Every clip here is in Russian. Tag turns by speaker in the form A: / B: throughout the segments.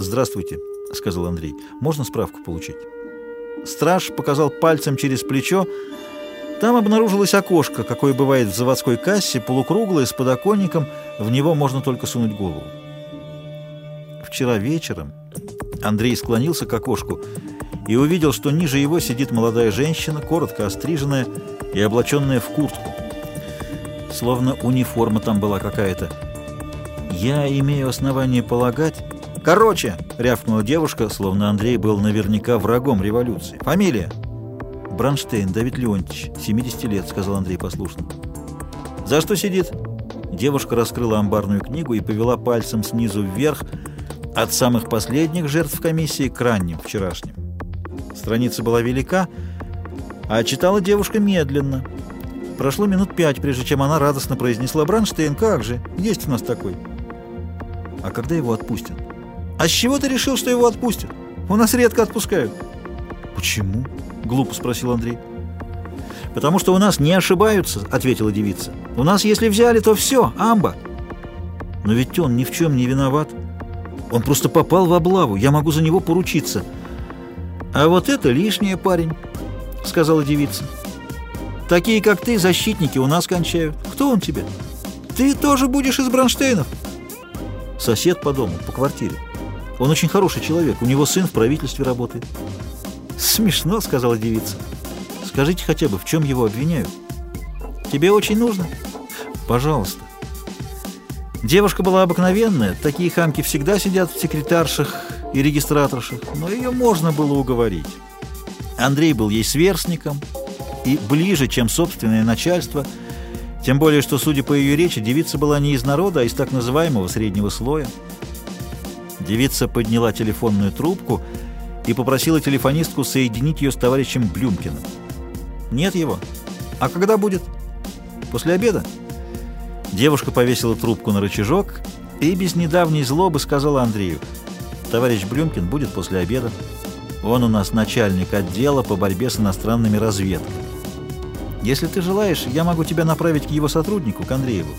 A: «Здравствуйте», — сказал Андрей. «Можно справку получить?» Страж показал пальцем через плечо. Там обнаружилось окошко, какое бывает в заводской кассе, полукруглое, с подоконником. В него можно только сунуть голову. Вчера вечером Андрей склонился к окошку и увидел, что ниже его сидит молодая женщина, коротко остриженная и облаченная в куртку. Словно униформа там была какая-то. «Я имею основание полагать...» «Короче!» — рявкнула девушка, словно Андрей был наверняка врагом революции. «Фамилия?» «Бронштейн Давид Леонтьевич, 70 лет», — сказал Андрей послушно. «За что сидит?» Девушка раскрыла амбарную книгу и повела пальцем снизу вверх от самых последних жертв комиссии к ранним, вчерашним. Страница была велика, а читала девушка медленно. Прошло минут пять, прежде чем она радостно произнесла «Бронштейн, как же, есть у нас такой». «А когда его отпустят?» «А с чего ты решил, что его отпустят? У нас редко отпускают».
B: «Почему?» — глупо спросил Андрей.
A: «Потому что у нас не ошибаются», — ответила девица. «У нас, если взяли, то все, амба».
B: «Но ведь он ни в чем не виноват. Он просто попал в облаву, я могу за него поручиться».
A: «А вот это лишнее, парень», — сказала девица. «Такие, как ты, защитники у нас кончают. Кто он тебе? Ты тоже будешь из Бронштейнов?»
B: «Сосед по дому, по квартире». Он очень хороший человек, у него сын в правительстве работает.
A: Смешно, сказала девица.
B: Скажите хотя бы, в чем его обвиняют?
A: Тебе очень нужно?
B: Пожалуйста.
A: Девушка была обыкновенная, такие хамки всегда сидят в секретаршах и регистраторшах, но ее можно было уговорить. Андрей был ей сверстником и ближе, чем собственное начальство, тем более, что, судя по ее речи, девица была не из народа, а из так называемого среднего слоя. Девица подняла телефонную трубку и попросила телефонистку соединить ее с товарищем Блюмкиным. «Нет его. А когда будет?» «После обеда?» Девушка повесила трубку на рычажок и без недавней злобы сказала Андрею, «Товарищ Блюмкин будет после обеда. Он у нас начальник отдела по борьбе с иностранными разведками. Если ты желаешь, я могу тебя направить к его сотруднику, к Андрееву.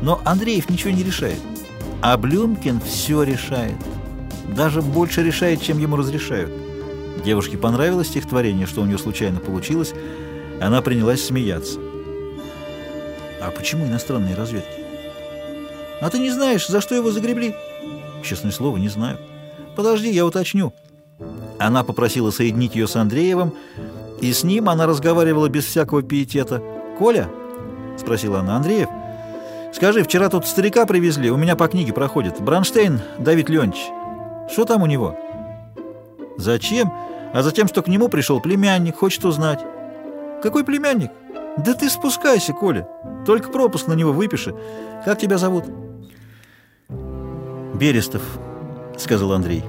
A: Но Андреев ничего не решает. А Блюмкин все решает. Даже больше решает, чем ему разрешают. Девушке понравилось стихотворение, что у нее случайно получилось. Она принялась смеяться.
B: А почему иностранные разведки?
A: А ты не знаешь, за что его загребли?
B: Честное слово, не знаю.
A: Подожди, я уточню. Она попросила соединить ее с Андреевым, и с ним она разговаривала без всякого пиетета. «Коля?» — спросила она. «Андреев?» Скажи, вчера тут старика привезли, у меня по книге проходит. Бронштейн Давид Леонидович. Что там у него? Зачем? А затем, что к нему пришел племянник, хочет узнать. Какой племянник? Да ты спускайся, Коля. Только пропуск на него выпиши. Как тебя зовут?
B: Берестов, сказал Андрей.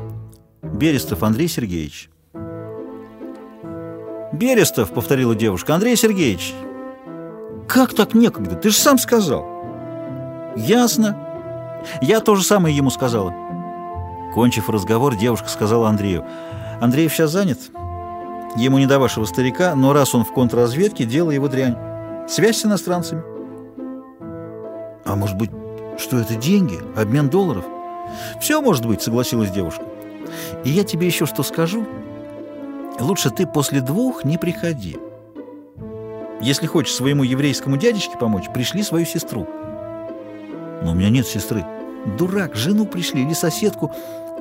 B: Берестов Андрей Сергеевич.
A: Берестов, повторила девушка. Андрей Сергеевич. Как так некогда? Ты же сам сказал. «Ясно. Я то же самое ему сказала». Кончив разговор, девушка сказала Андрею. «Андреев сейчас занят. Ему не до вашего старика, но раз он в контрразведке, дело его дрянь. Связь с иностранцами».
B: «А может быть, что это деньги? Обмен долларов?»
A: «Все может быть», — согласилась девушка. «И я тебе еще что скажу. Лучше ты после двух не приходи. Если хочешь своему еврейскому дядечке помочь, пришли свою сестру».
B: Но у меня нет сестры.
A: Дурак, жену пришли или соседку,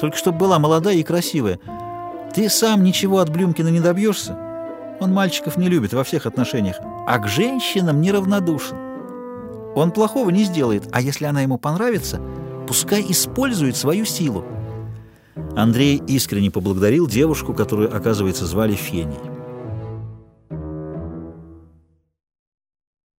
A: только чтобы была молодая и красивая. Ты сам ничего от Блюмкина не добьешься. Он мальчиков не любит во всех отношениях, а к женщинам неравнодушен. Он плохого не сделает, а если она ему понравится, пускай использует свою силу. Андрей искренне поблагодарил девушку, которую, оказывается, звали Феней.